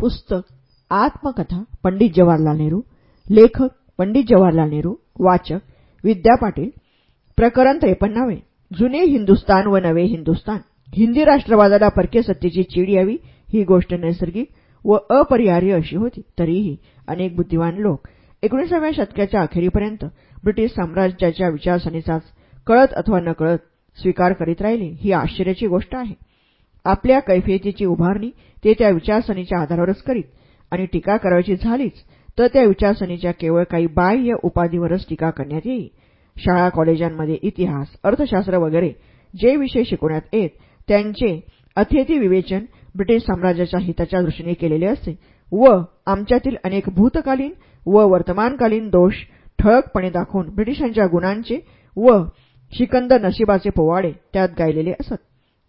पुस्तक आत्मकथा पंडित जवाहरलाल नेहरू लेखक पंडित जवाहरलाल नेहरू वाचक विद्या पाटील प्रकरण त्रेपन्नावे जुने हिंदुस्तान व नवे हिंदुस्तान. हिंदी राष्ट्रवादाला परके सत्तेची चीड यावी ही गोष्ट नैसर्गिक व अपरिहार्य अशी होती. तरीही अनेक बुद्धिवान लोक एकोणीसाव्या शतकाच्या अखेरीपर्यंत ब्रिटिश साम्राज्याच्या विचारसरणीचाच कळत अथवा नकळत स्वीकार करीत राहिले ही आश्चर्याची गोष्ट आहे. आपल्या कैफियतीची उभारणी ते त्या विचारसरणीच्या आधारावरच करीत. आणि टीका करायची झालीच तर त्या विचारसरणीच्या केवळ काही बाह्य उपाधीवरच टीका करण्यात येईल. शाळा कॉलेजांमध्ये इतिहास अर्थशास्त्र वगैरे जे विषय शिकवण्यात येत त्यांचे अथेती विवेचन ब्रिटिश साम्राज्याच्या हिताच्या दृष्टीने केलेले असे व आमच्यातील अनेक भूतकालीन व वर्तमानकालीन दोष ठळकपणे दाखवून ब्रिटिशांच्या गुणांचे व शिकंद नशिबाचे पोवाडे त्यात गायलेले असत.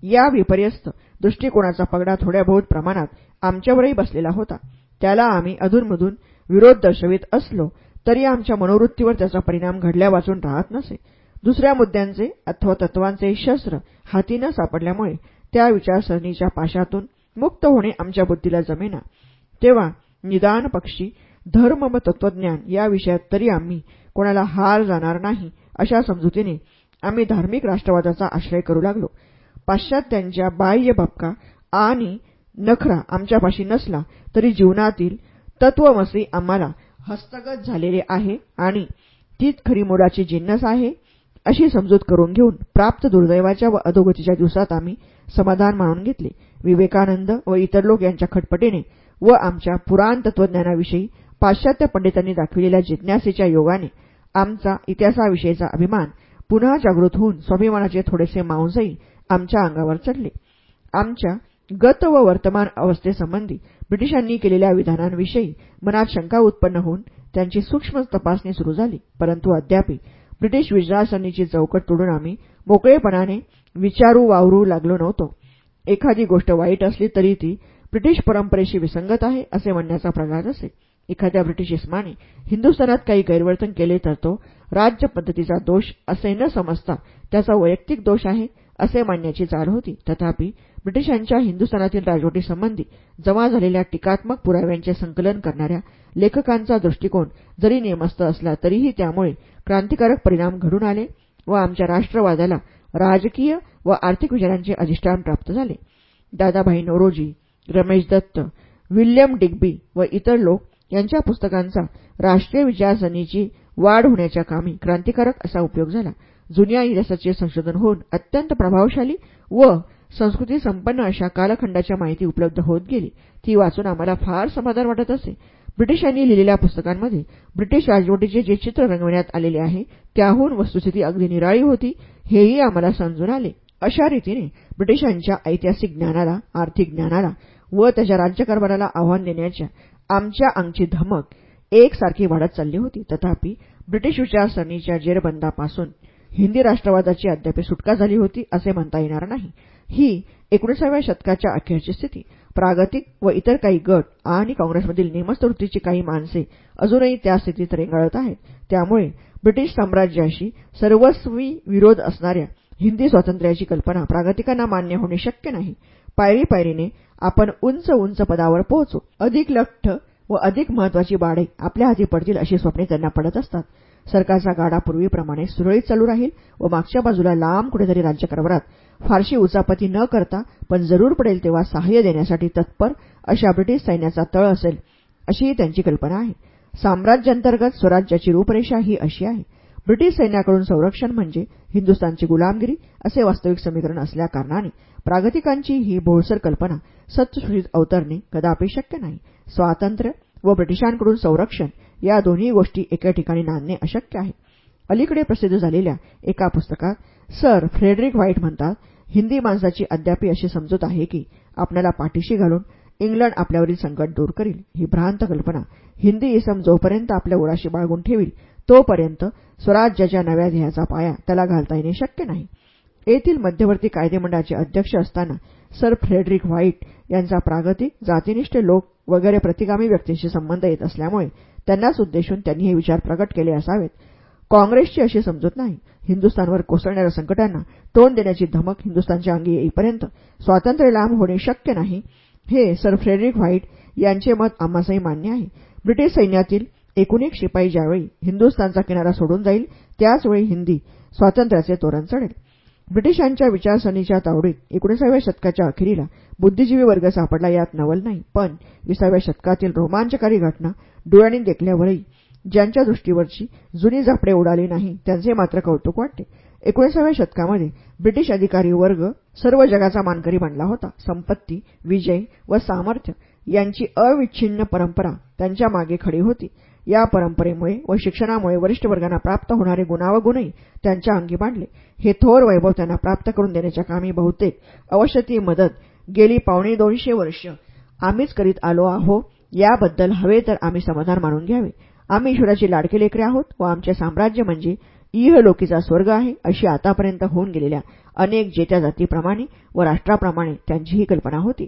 या विपर्यस्त दृष्टिकोनाचा पगडा थोड्या बहुत प्रमाणात आमच्यावरही बसलेला होता. त्याला आम्ही अधूनमधून विरोध दर्शवित असलो तरी आमच्या मनोवृत्तीवर त्याचा परिणाम घडल्या वाचून राहत नसे. दुसऱ्या मुद्द्यांचे अथवा तत्वांचे शस्त्र हाती न सापडल्यामुळे त्या विचारसरणीच्या पाशातून मुक्त होणे आमच्या बुद्धीला जमेना. तेव्हा निदान पक्षी धर्म व तत्वज्ञान या विषयात तरी आम्ही कोणाला हार जाणार नाही अशा समजुतीने आम्ही धार्मिक राष्ट्रवादाचा आश्रय करू लागलो. पाश्चात्यांच्या बाह्य भपका आणि नखरा आमच्यापाशी नसला तरी जीवनातील तत्वमसी आम्हाला हस्तगत झालेले आहे आणि तीच खरी मोडाची जिन्नस आहे अशी समजूत करून घेऊन प्राप्त दुर्दैवाच्या व अधोगतीच्या दिवसात आम्ही समाधान मानून घेतले. विवेकानंद व इतर लोक यांच्या खटपटीने व आमच्या पुराण तत्वज्ञानाविषयी पाश्चात्य पंडितांनी दाखविलेल्या जिज्ञासेच्या योगाने आमचा इतिहासाविषयीचा अभिमान पुन्हा जागृत होऊन स्वाभिमानाचे थोडेसे मांसही आमच्या अंगावर चढले. आमच्या गत व वर्तमान अवस्थेसंबंधी ब्रिटिशांनी केलेल्या विधानांविषयी मनात शंका उत्पन्न होऊन त्यांची सूक्ष्म तपासणी सुरू झाली. परंतु अद्यापही ब्रिटिश विचारसरणीची चौकट तोडून आम्ही मोकळेपणाने विचारू वावरू लागलो नव्हतो. एखादी गोष्ट वाईट असली तरी ती ब्रिटिश परंपरेशी विसंगत आहे असे म्हणण्याचा प्रकार असे. एखाद्या ब्रिटिश इस्माने हिंदुस्थानात काही गैरवर्तन केले तर तो राज्य पद्धतीचा दोष असे न समजता त्याचा वैयक्तिक दोष आहे असे मानण्याची चाल होती. तथापि ब्रिटिशांच्या हिंदुस्थानातील राजवटीसंबंधी जमा झालेल्या टीकात्मक पुराव्यांचे संकलन करणाऱ्या लेखकांचा दृष्टिकोन जरी नेमस्त असला तरीही त्यामुळे क्रांतिकारक परिणाम घडून आले व आमच्या राष्ट्रवादाला राजकीय व आर्थिक विचारांचे अधिष्ठान प्राप्त झाले. दादाभाई नोरोजी रमेश दत्त विल्यम डिग्बी व इतर लोक यांच्या पुस्तकांचा राष्ट्रीय विचारसरणीची वाढ होण्याच्या कामी क्रांतिकारक असा उपयोग झाला. जुन्या इतिहासाचे संशोधन होऊन अत्यंत प्रभावशाली व संस्कृती संपन्न अशा कालखंडाच्या माहिती उपलब्ध होत गेली. ती वाचून आम्हाला फार समाधान वाटत असे. ब्रिटिशांनी लिहिलेल्या पुस्तकांमध्ये ब्रिटिश राजवटीचे जे चित्र रंगविण्यात आलेले आहे त्याहून वस्तुस्थिती अगदी निराळी होती. हेही आम्हाला समजून आले. अशा रीतीने ब्रिटिशांच्या ऐतिहासिक ज्ञानाला आर्थिक ज्ञानाला व त्याच्या राज्यकारभाराला आव्हान देण्याच्या आमच्या अंगची धमक एकसारखी वाढत चालली होती. तथापि ब्रिटिश विचारसरणीच्या जेरबंदापासून हिंदी राष्ट्रवादाची अद्याप सुटका झाली होती असे म्हणता येणार नाही. ही एकोणीसाव्या शतकाच्या अखेरची स्थिती. प्रागतिक व इतर काही गट आणि काँग्रेसमधील नेमस्त काही माणसे अजूनही त्या स्थितीत रेंगाळत आहेत. त्यामुळे ब्रिटिश साम्राज्याशी सर्वस्वी विरोध असणाऱ्या हिंदी स्वातंत्र्याची कल्पना प्रागतिकांना मान्य होणे शक्य नाही. पायरी पायरीने आपण उंच उंच पदावर पोहोचू. अधिक लठ्ठ व अधिक महत्वाची बाडे आपल्या हाती पडतील अशी स्वप्ने त्यांना पडत असतात. सरकारचा गाडा पूर्वीप्रमाणे सुरळीत चालू राहील व मागच्या बाजूला लांब कुठेतरी राज्यकारभारात फारशी उचापती न करता पण जरूर पडेल तेव्हा सहाय्य देण्यासाठी तत्पर अशा ब्रिटिश सैन्याचा तळ असेल अशीही त्यांची कल्पना आहे. साम्राज्यांतर्गत स्वराज्याची रूपरेषा ही अशी आहे. ब्रिटिश सैन्याकडून संरक्षण म्हणजे हिंदुस्थानची गुलामगिरी असे वास्तविक समीकरण असल्याकारणाने प्रागतिकांची ही भोळसर कल्पना सत्यशोषित अवतरणे कदापि शक्य नाही. स्वातंत्र्य व ब्रिटिशांकडून संरक्षण या दोन्ही गोष्टी एका ठिकाणी नांदणे अशक्य आहे. अलीकडे प्रसिद्ध झालेल्या एका पुस्तकात सर फ्रेडरिक व्हाईट म्हणतात हिंदी माणसाची अद्यापी अशी समजूत आहे की आपल्याला पाठीशी घालून इंग्लंड आपल्यावरील संकट दूर करील. ही भ्रांत कल्पना. हिंदी इसम जोपर्यंत आपल्या उडाशी बाळगून ठेवील तोपर्यंत स्वराज्याच्या नव्या ध्येयाचा पाया त्याला घालता येणे शक्य नाही. येथील मध्यवर्ती कायदेमंडळाचे अध्यक्ष असताना सर फ्रेडरिक व्हाईट यांचा प्रागतिक जातीनिष्ठ लोक वगैरे प्रतिगामी व्यक्तींशी संबंध येत असल्यामुळे त्यांनाच उद्देशून त्यांनी हे विचार प्रकट केले असावेत. काँग्रेसची अशी समजूत नाही. हिंदुस्थानवर कोसळणाऱ्या संकटांना तोंड देण्याची धमक हिंदुस्थानच्या अंगी येईपर्यंत स्वातंत्र्य लांब होणे शक्य नाही. हे सर फ्रेडरिक व्हाईट यांचे मत आम्हासही मान्य आहे. ब्रिटिश सैन्यातील एकूण एक शिपाई ज्यावेळी हिंदुस्थानचा किनारा सोडून जाईल त्याचवेळी हिंदी स्वातंत्र्याचे तोरण चढेल. ब्रिटिशांच्या विचारसरणीच्या तावडीत एकोणीसाव्या शतकाच्या अखेरीला बुद्धिजीवी वर्ग सापडला यात नवल नाही. पण विसाव्या शतकातील रोमांचकारी घटना डोळ्यांनी देखल्यावरही ज्यांच्या दृष्टीवरची जुनी झापडे उडाली नाही त्यांचे मात्र कौतुक वाटते. एकोणीसाव्या शतकामध्ये ब्रिटिश अधिकारी वर्ग सर्व जगाचा मानकरी बनला होता. संपत्ती विजय व सामर्थ्य यांची अविच्छिन्न परंपरा त्यांच्या मागे खडी होती. या परंपरेमुळे व शिक्षणामुळे वरिष्ठ वर्गांना प्राप्त होणारे गुणावगुणही त्यांच्या अंगी मांडले. हे थोर वैभव त्यांना प्राप्त करून देण्याच्या कामी बहुतेक अवश्य ती मदत गेली पावणे दोनशे वर्ष. आम्हीच करीत आलो आहो याबद्दल हवे तर आम्ही समाधान मानून घ्यावे. आम्ही ईश्वराची लाडके लेकरे आहोत व आमचे साम्राज्य म्हणजे इहलोकीचा स्वर्ग आहे अशी आतापर्यंत होऊन गेलेल्या अनेक जेत्या जातीप्रमाणे व राष्ट्राप्रमाणे त्यांची ही कल्पना होती.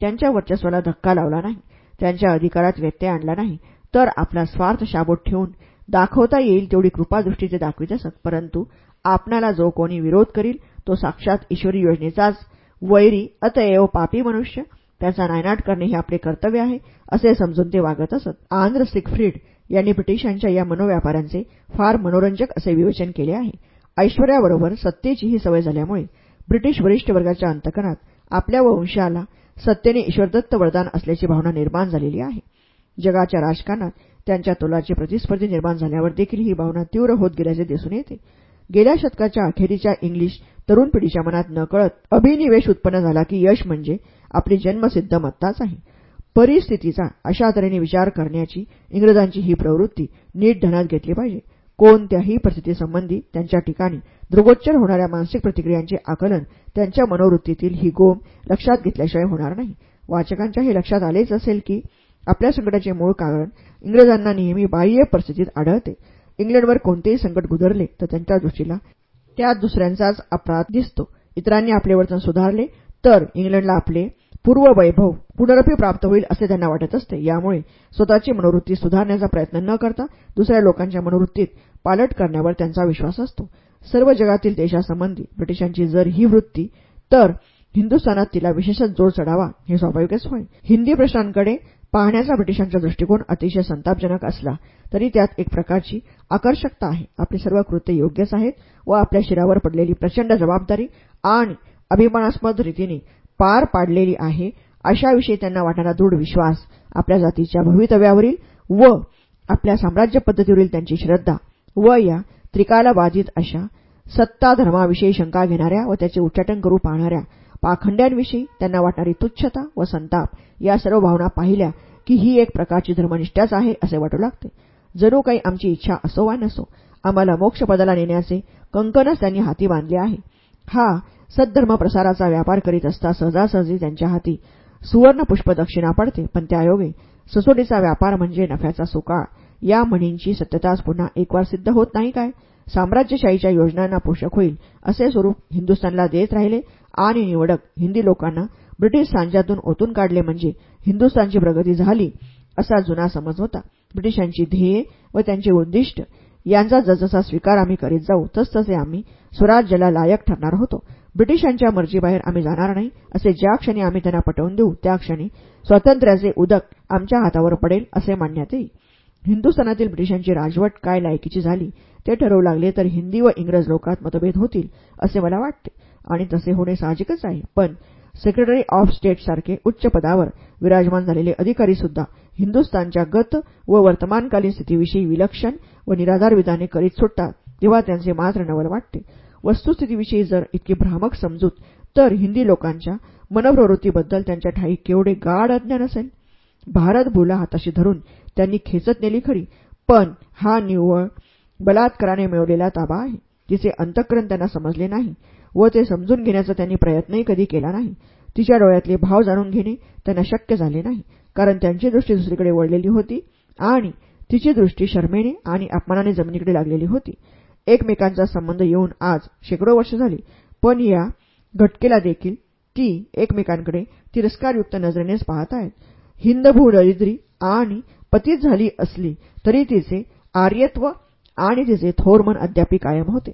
त्यांच्या वर्चस्वाला धक्का लावला नाही. त्यांच्या अधिकारात व्यत्यय आणला नाही. तर आपला स्वार्थ शाबूत ठेवून दाखवता येईल तेवढी कृपादृष्टी ते दाखवित असत. परंतु आपणाला जो कोणी विरोध करील तो साक्षात ईश्वरी योजनेचाच वैरी अतएव पापी मनुष्य. त्याचा नायनाट करणे हे आपले कर्तव्य आहे असे समजून ते वागत असत. आंध्र सिगफ्रीड यांनी ब्रिटिशांच्या या मनोव्यापारांचे फार मनोरंजक असे विवेचन केले आहे. ऐश्वर्याबरोबर सत्तेचीही सवय झाल्यामुळे ब्रिटिश वरिष्ठ वर्गाच्या अंतकरणात आपल्या वंशाला सत्तेने ईश्वरदत्त वरदान असल्याची भावना निर्माण झालेली आहे. जगाच्या राजकारणात त्यांच्या तोलाची प्रतिस्पर्धी निर्माण झाल्यावर देखील ही भावना तीव्र होत गेल्याचे दिसून येते. गेल्या शतकाच्या अखेरीच्या इंग्लिश तरुण पिढीच्या मनात नकळत अभिनिवेश उत्पन्न झाला की यश म्हणजे आपली जन्मसिद्ध मत्ताच आहे. परिस्थितीचा अशा तऱ्हेने विचार करण्याची इंग्रजांची ही प्रवृत्ती नीट धनात घेतली पाहिजे. कोणत्याही परिस्थितीसंबंधी त्यांच्या ठिकाणी दृगोच्चर होणाऱ्या मानसिक प्रतिक्रियांचे आकलन त्यांच्या मनोवृत्तीतील ही गोम लक्षात घेतल्याशिवाय होणार नाही. वाचकांच्या हे लक्षात आलेच असेल की आपल्या संकटाचे मूळ कारण इंग्रजांना नेहमी बाह्य परिस्थितीत आढळते. इंग्लंडवर कोणतेही संकट गुदरले तर त्यांच्या दृष्टीला त्यात दुसऱ्यांचाच अपराध दिसतो. इतरांनी आपले वर्तन सुधारले तर इंग्लंडला आपले पूर्व वैभव पुनरपी प्राप्त होईल असे त्यांना वाटत असते. यामुळे स्वतःची मनोवृत्ती सुधारण्याचा प्रयत्न न करता दुसऱ्या लोकांच्या मनोवृत्तीत पालट करण्यावर त्यांचा विश्वास असतो. सर्व जगातील देशासंबंधी ब्रिटिशांची जर ही वृत्ती तर हिंदुस्थानात तिला विशेषच जोर चढावा हे स्वाभाविकच होय. हिंदी प्रश्नांकडे पाहण्याचा ब्रिटिशांचा दृष्टिकोन अतिशय संतापजनक असला तरी त्यात एक प्रकारची आकर्षकता आहे. आपली सर्व कृत्य योग्यच आहेत व आपल्या शिरावर पडलेली प्रचंड जबाबदारी आणि अभिमानास्पद रीतीने पार पाडलेली आहे अशाविषयी त्यांना वाटणारा दृढ विश्वास आपल्या जातीच्या भवितव्यावरील व आपल्या साम्राज्य पद्धतीवरील त्यांची श्रद्धा व या त्रिकालबाधित अशा सत्ता धर्माविषयी शंका घेणाऱ्या व त्याचे उच्चाटन करू पाहणाऱ्या पाखंड्यांविषयी त्यांना वाटणारी तुच्छता व संताप या सर्व भावना पाहिल्या की ही एक प्रकारची धर्मनिष्ठाच आहे असे वाटू लागते. जणू काही आमची इच्छा असो वा नसो आम्हाला मोक्षपदाला नेण्याचे कंकणच त्यांनी हाती बांधले आहे. हा सद्धर्म प्रसाराचा व्यापार करीत असता सहजासहजी त्यांच्या हाती सुवर्ण पुष्प दक्षिणा पडते पण त्यायोगे ससोटीचा व्यापार म्हणजे नफ्याचा सुकाळ. या म्हणींची सत्यताच पुन्हा एकवार सिद्ध होत नाही काय? साम्राज्यशाहीच्या योजनांना पोषक होईल असे स्वरूप हिंदुस्थानला देत राहिले आणि निवडक हिंदी लोकांना ब्रिटिश सांज्यातून ओतून काढले म्हणजे हिंदुस्थानची प्रगती झाली असा जुना समज होता. ब्रिटिशांची ध्येये व त्यांचे उद्दिष्ट यांचा जसजसा स्वीकार आम्ही करीत जाऊ तसतसे आम्ही स्वराज्याला लायक ठरणार होतो. ब्रिटिशांच्या मर्जीबाहेर आम्ही जाणार नाही असे ज्या क्षणी आम्ही त्यांना पटवून देऊ त्या क्षणी स्वातंत्र्याचे उदक आमच्या हातावर पडेल असे मानण्यात येईल. हिंदुस्थानातील ब्रिटिशांची राजवट काय लायकीची झाली ते ठरवू लागले तर हिंदी व इंग्रज लोकात मतभेद होतील असे मला वाटते. आणि तसे होणे साहजिकच आहे. पण सेक्रेटरी ऑफ स्टेटसारखे उच्च पदावर विराजमान झालेले अधिकारी सुद्धा हिंदुस्थानच्या गत व वर्तमानकालीन स्थितीविषयी विलक्षण व निराधार विधाने करीत सुटतात तेव्हा त्यांचे मात्र नवल वाटते. वस्तुस्थितीविषयी जर इतकी भ्रामक समजूत तर हिंदी लोकांच्या मनप्रवृत्तीबद्दल त्यांच्या ठाई केवढे गाढ अज्ञान असेल? भारत भूला हाताशी धरून त्यांनी खेचत नेली खरी पण हा निव्वळ बलात्काराने मिळवलेला ताबा आहे तिचे अंतःकरण त्यांना समजले नाही व ते समजून घेण्याचा त्यांनी प्रयत्नही कधी केला नाही. तिच्या डोळ्यातले भाव जाणून घेणे त्यांना शक्य झाले नाही कारण त्यांची दृष्टी दुसरीकडे वळलेली होती आणि तिची दृष्टी शर्मेने आणि अपमानाने जमिनीकडे लागलेली होती. एकमेकांचा संबंध येऊन आज शेकडो वर्ष झाली पण या घटकेला देखील ती एकमेकांकडे तिरस्कारयुक्त नजरेनेच पाहत आहेत. हिंदभू दरिद्री आणि पतीत झाली असली तरी तिचे आर्यत्व आणि तिचे थोरमन अद्यापी कायम होते.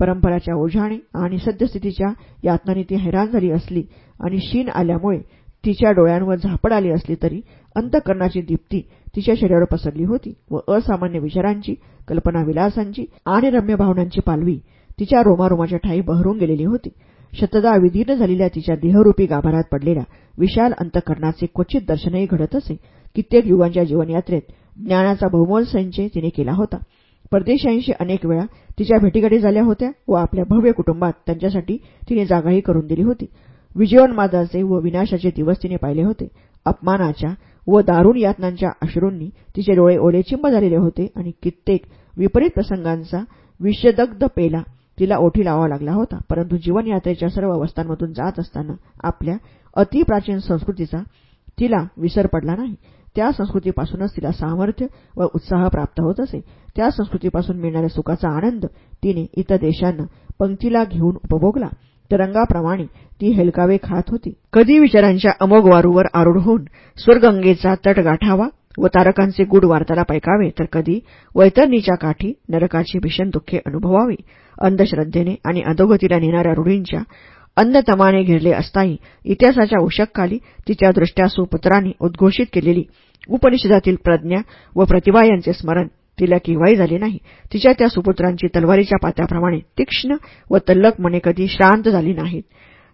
परंपराच्या ओझ्याने आणि सद्यस्थितीच्या यातनांनी ती हैराण झाली असली आणि शीन आल्यामुळे तिच्या डोळ्यांवर झापड आली असली तरी अंतकरणाची दीप्ती तिच्या शरीरावर पसरली होती व असामान्य विचारांची कल्पनाविलासांची आणि रम्य भावनांची पालवी तिच्या रोमारोमाच्या ठाई बहरून गेलेली होती. शतदा विदीर्ण झालेल्या तिच्या देहरूपी गाभारात पडलेल्या विशाल अंतकरणाचे क्वचित दर्शनही घडत असे. कित्येक युगांच्या जीवनयात्रेत ज्ञानाचा बहुमोल संचय तिने केला होता. परदेशांशी अनेक वेळा तिच्या भेटीगाठी झाल्या होत्या व आपल्या भव्य कुटुंबात त्यांच्यासाठी तिने जागाही करून दिली होती. विजयोन्मादाचे व विनाशाचे दिवस तिने पाहिले होते. अपमानाच्या व दारुण यातनांच्या अश्रूंनी तिचे डोळे ओलेचिंब झालेले होते आणि कित्येक विपरीत प्रसंगांचा विषदग्ध पेला तिला ओठी लावावा लागला होता. परंतु जीवनयात्रेच्या सर्व अवस्थांमधून जात असताना आपल्या अतिप्राचीन संस्कृतीचा तिला विसर पडला नाही. त्या संस्कृतीपासूनच तिला सामर्थ्य व उत्साह प्राप्त होत असे. त्या संस्कृतीपासून मिळणाऱ्या सुखाचा आनंद तिने इतर देशांना पंक्तीला घेऊन उपभोगला. तरंगाप्रमाणे ती हेलकावे खात होती. कधी विचारांच्या अमोघ वारूवर आरूढ होऊन स्वर्गंगेचा तट गाठावा व तारकांचे गुड वार्ताला पैकावे तर कधी वैतरणीच्या काठी नरकाची भीषण दुःखे अनुभवावी. अंधश्रद्धेने आणि अधोगतीला नेणाऱ्या रूढींच्या अन्नतमाने घेरले असताही इतिहासाच्या उशकखाली तिच्या दृष्ट्या सुपुत्रांनी उद्घोषित केलेली उपनिषदातील प्रज्ञा व प्रतिभा यांचे स्मरण तिला केव्हाही झाले नाही. तिच्या त्या सुपुत्रांची तलवारीच्या पात्याप्रमाणे तीक्ष्ण व तल्लक मने कधी श्रांत झाली नाहीत.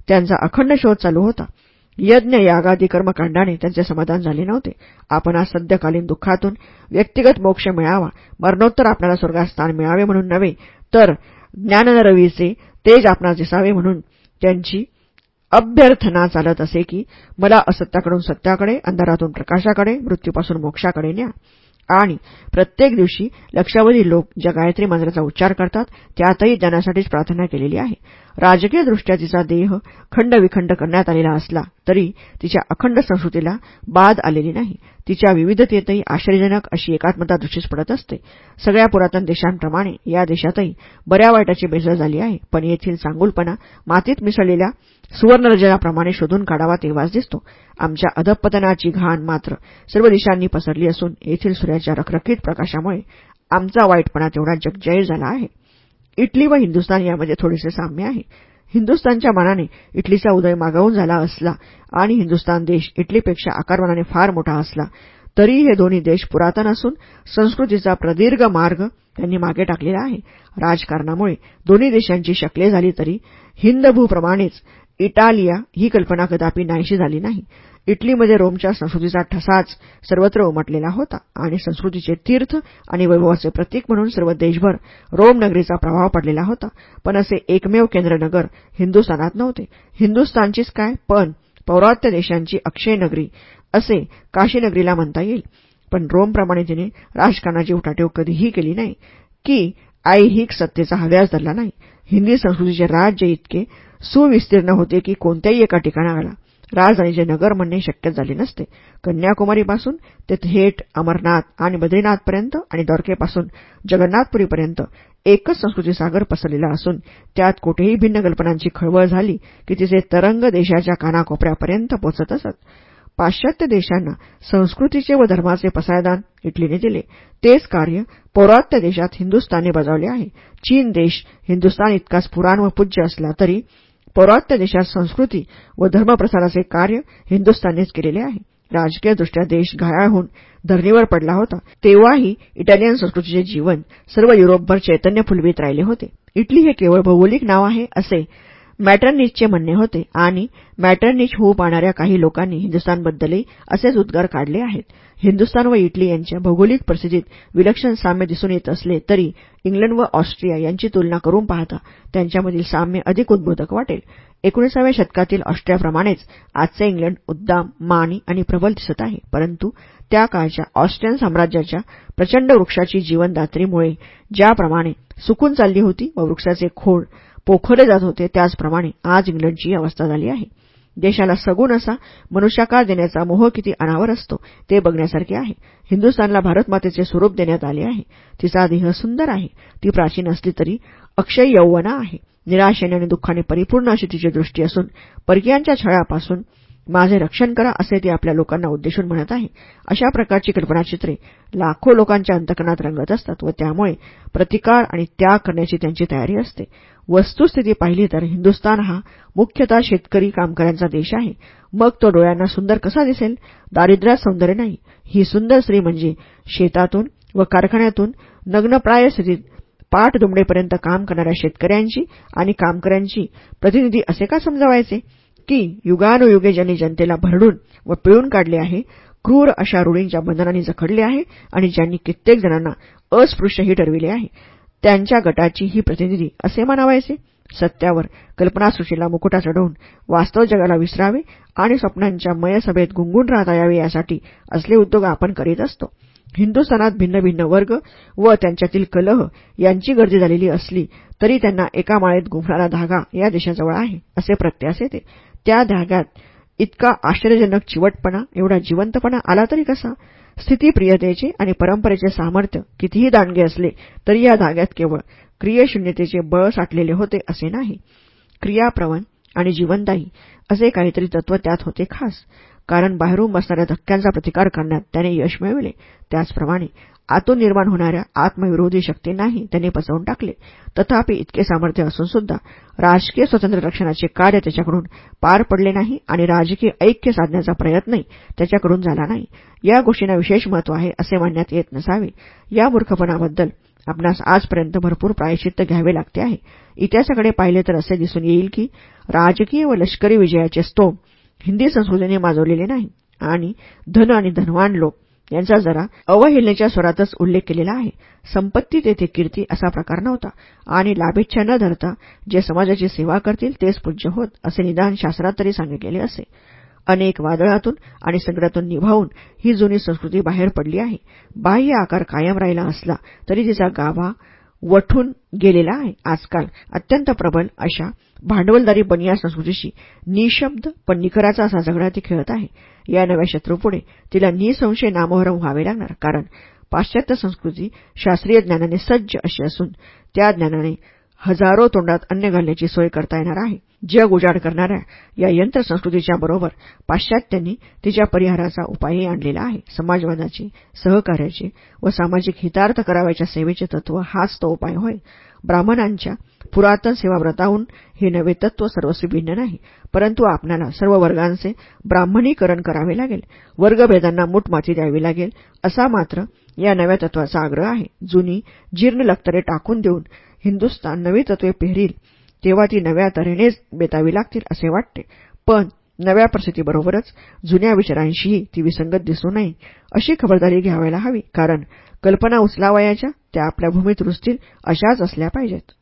त्यांचा अखंड शोध चालू होता. यज्ञ यागादी कर्मकांडाने त्यांचे समाधान झाले नव्हते. आपण आज सद्यकालीन दुःखातून व्यक्तिगत मोक्ष मिळावा. मरणोत्तर आपल्याला स्वर्गात स्थान मिळावे म्हणून नव्हे तर ज्ञानरवीचे तेज आपणास दिसावे म्हणून त्यांची अभ्यर्थना चालत असे की मला असत्याकडून सत्याकडे अंधारातून प्रकाशाकडे मृत्यूपासून मोक्षाकडे न्या. आणि प्रत्येक दिवशी लक्षावधी लोक ज्या गायत्री मंत्राचा उच्चार करतात त्यातही ज्ञानासाठीच प्रार्थना केलेली आहे. राजकीयदृष्ट्या तिचा देह खंडविखंड करण्यात आलेला असला तरी तिच्या अखंड संस्कृतीला बाद आलेली नाही. तिच्या विविधतेतही आश्चर्यजनक अशी एकात्मता दृष्टीस पडत असते. सगळ्या पुरातन देशांप्रमाणे या देशातही बऱ्या वाईटाची बेसळ झाली आहे. पण येथील चांगुलपणा मातीत मिसळलेल्या सुवर्णरजनाप्रमाणे शोधून काढावा तेव्हाच दिसतो. आमच्या अधपतनाची घाण मात्र सर्व दिशांनी पसरली असून येथील सूर्याच्या रखरखीत प्रकाशामुळे आमचा वाईटपणा तेवढा जगजाहीर झाला आहे. इटली व हिंदुस्थान यामध्ये थोडेसे साम्य आहे. हिंदुस्थानच्या मानाने इटलीचा उदय मागवून झाला असला आणि हिंदुस्तान देश इटलीपेक्षा आकारमानाने फार मोठा असला तरी हे दोन्ही देश पुरातन असून संस्कृतीचा प्रदीर्घ मार्ग त्यांनी मागे टाकलेला आहे. राजकारणामुळे दोन्ही देशांची शकले झाली तरी हिंदभूप्रमाणेच इटालिया ही कल्पना कदापि नाहीशी झाली नाही. इटलीमध्ये रोमच्या संस्कृतीचा ठसाच सर्वत्र उमटलेला होता आणि संस्कृतीचे तीर्थ आणि वैभवाचे प्रतीक म्हणून सर्व देशभर रोम नगरीचा प्रभाव पडलेला होता. पण असे एकमेव केंद्रनगर हिंदुस्थानात नव्हते. हिंदुस्थानचीच काय? पण पौरात्य देशांची अक्षय नगरी असे काशीनगरीला म्हणता येईल. पण रोमप्रमाणे तिने राजकारणाची उठाटेव कधीही केली नाही की आईहिक सत्तेचा हव्यास धरला नाही. हिंदी संस्कृतीचे राज्य इतके सुविस्तीर्ण होते की कोणत्याही एका ठिकाणाला राजधानीचे नगर म्हणणे शक्य झाले नसते. कन्याकुमारीपासून ते थेट अमरनाथ आणि बद्रीनाथपर्यंत आणि द्वारकेपासून जगन्नाथपुरीपर्यंत एकच संस्कृती सागर पसरलेला असून त्यात कुठेही भिन्न कल्पनांची खळबळ झाली की तिचे तरंग देशाच्या कानाकोपऱ्यापर्यंत पोचत असत. पाश्चात्य देशांना संस्कृतीचे व धर्माचे पसायदान इटलीने दिले. तेच कार्य पौरात्य देशात हिंदुस्थानने बजावले आहे. चीन देश हिंदुस्थान इतकाच पुराण व पूज्य असला तरी पौरात्य देशात संस्कृती व धर्मप्रसाराचे कार्य हिंदुस्थाननेच केलेले आहे. राजकीयदृष्ट्या देश घायाळ होऊन धरणीवर पडला होता तेव्हाही इटालियन संस्कृतीचे जीवन सर्व युरोपभर चैतन्य फुलवीत राहिले होते. इटली हे केवळ भौगोलिक नाव आहे असे मॅटर्निचचे म्हणणे होते आणि मॅटर्निच होऊ पाहणाऱ्या काही लोकांनी हिंदुस्थानबद्दलही असेच उद्गार काढले आहेत. हिंदुस्थान व इटली यांच्या भौगोलिक परिस्थितीत विलक्षण साम्य दिसून येत असले तरी इंग्लंड व ऑस्ट्रिया यांची तुलना करून पाहता त्यांच्यामधील साम्य अधिक उद्बोधक वाटेल. एकोणीसाव्या शतकातील ऑस्ट्रियाप्रमाणेच आजचे इंग्लंड उद्दाम मानी आणि प्रबल दिसत आहे. परंतु त्या काळच्या ऑस्ट्रियन साम्राज्याच्या प्रचंड वृक्षाची जीवनदात्रीमुळे ज्याप्रमाणे सुकून चालली होती व वृक्षाचे खोड पोखरले जात होते त्याचप्रमाणे आज इंग्लंडची अवस्था झाली आहे. देशाला सगुण असा मनुष्याकार देण्याचा मोह किती अनावर असतो ते बघण्यासारखे आहे. हिंदुस्थानला भारतमातेचे स्वरूप देण्यात आले आहे. तिचा देह सुंदर आहे. ती प्राचीन असली तरी अक्षय यौवना आहे. निराशेने आणि दुःखाने परिपूर्ण अशी तिची दृष्टी असून परकीयांच्या छळापासून माझे रक्षण करा असे ते आपल्या लोकांना उद्देशून म्हणत आहे. अशा प्रकारची कल्पनाचित्रे लाखो लोकांच्या अंतकणात रंगत असतात व त्यामुळे प्रतिकार आणि त्याग करण्याची त्यांची तयारी असते. वस्तुस्थिती पाहिली तर हिंदुस्थान हा मुख्यतः शेतकरी कामकऱ्यांचा देश आहे. मग तो डोळ्यांना सुंदर कसा दिसेल? दारिद्र्यात सौंदर्य नाही. ही सुंदर स्त्री म्हणजे शेतातून व कारखान्यातून नग्नप्राय स्थितीत पाठ दुमडेपर्यंत काम करणाऱ्या शेतकऱ्यांची आणि कामकऱ्यांची प्रतिनिधी असे का समजावायचे? की युगानुयुगे ज्यांनी जनतेला भरडून व पिळून काढले आहे क्रूर अशा रूढींच्या बंधनांनी जखडले आहे आणि ज्यांनी कित्येक जणांना अस्पृश्यही ठरविले आहे त्यांच्या गटाची ही प्रतिनिधी असे मानावायचे? सत्यावर कल्पनासृष्टीला मुकुटा चढवून वास्तव जगाला विसरावे आणि स्वप्नांच्या मयसभेत गुंगून राहता यावे यासाठी असले उद्योग आपण करीत असतो. हिंदुस्थानात भिन्न भिन्न वर्ग व त्यांच्यातील कलह यांची गर्दी झालेली असली तरी त्यांना एका माळेत गुंफणारा धागा या देशाजवळ आहे असे प्रत्यास येते. त्या धाग्यात इतका आश्चर्यजनक चिवटपणा एवढा जिवंतपणा आला तरी कसा? स्थितीप्रियतेचे आणि परंपरेचे सामर्थ्य कितीही दांडगे असले तरी या धाग्यात केवळ क्रियशून्यतेचे बळ साठलेले होते असे नाही. क्रियाप्रवण आणि जीवनदायी असे काहीतरी तत्व त्यात होते खास. कारण बाहेरून बसणाऱ्या धक्क्यांचा प्रतिकार करण्यात त्याने यश मिळविले. त्याचप्रमाणे आतून निर्माण होणाऱ्या आत्मविरोधी शक्तींनाही त्यांनी पचवून टाकले. तथापि इतके सामर्थ्य असून सुद्धा राजकीय स्वतंत्र रक्षणाचे कार्य त्याच्याकडून पार पडले नाही आणि राजकीय ऐक्य साधण्याचा प्रयत्नही त्याच्याकडून झाला नाही. या गोष्टींना विशेष महत्त्व आहे असे मानण्यात येत नसावे. या मूर्खपणाबद्दल आपणास आजपर्यंत भरपूर प्रायश्चित्त घ्यावे लागते आहे. इतिहासाकडे पाहिले तर असे दिसून येईल की राजकीय व लष्करी विजयाचे स्तोम हिंदी संस्कृतीने माजवलेले नाही. आणि धन आणि धनवान लोक यांचा जरा अवहेलनेच्या स्वरातच उल्लेख केलेला आहे. संपत्ती तेथे कीर्ती असा प्रकार नव्हता. आणि लाभेच्छा न धरता जे समाजाची सेवा करतील तेच पूज्य होत असे निदान शास्त्रात तरी सांगितलेले असे. अनेक वादळातून आणि संकटातून निभावून ही जुनी संस्कृती बाहेर पडली आहे. बाह्य आकार कायम राहिला असला तरी तिचा गाभा वठून गेलेला आहे. आजकाल अत्यंत प्रबल अशा भांडवलदारी बनिया संस्कृतीशी निशब्द पण निकराचा असा झगडा ती खेळत आहे. या नव्या शत्रूपुढे तिला निसंशय नामोहरम व्हावे लागणार कारण पाश्चात्य संस्कृती शास्त्रीय ज्ञानाने सज्ज अशी असून त्या ज्ञानाने हजारो तोंडात अन्न घालण्याची सोय करता येणार आहे. जग उजाड करणाऱ्या या यंत्र संस्कृतीच्या बरोबर पाश्चात्यांनी तिच्या परिहाराचा उपायही आणलेला आहे. समाजवादाचे सहकार्याचे व सामाजिक हितार्थ करावयाच्या सेवेचे तत्व हाच तो उपाय होय. ब्राह्मणांच्या पुरातन सेवाव्रताहून हे नवे तत्व सर्वस्वी भिन्न नाही परंतु आपल्याला सर्व वर्गांचे ब्राह्मणीकरण करावे लागेल. वर्गभेदांना मुठमाती द्यावी लागेल असा मात्र या नव्या तत्वाचा आग्रह आहे. जुनी जीर्ण लक्तरे टाकून देऊन हिंदुस्थान नवी तत्वे पेहरील तेव्हा ती नव्या तऱ्हेनेच बेतावी लागतील असे वाटते. पण नव्या परिस्थितीबरोबरच जुन्या विचारांशीही ती विसंगत दिसू नये अशी खबरदारी घ्यावायला हवी. कारण कल्पना उचलावयाच्या त्या आपल्या भूमीत रुजतील अशाच असल्या पाहिजेत.